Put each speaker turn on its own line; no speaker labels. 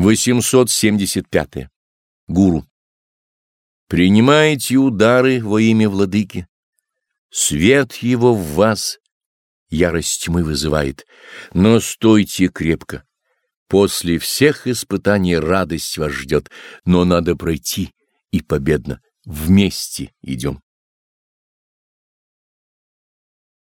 875. -е. Гуру. Принимайте удары во имя владыки. Свет его в вас ярость тьмы вызывает, но стойте крепко. После всех испытаний радость вас ждет, но надо пройти, и победно. Вместе идем.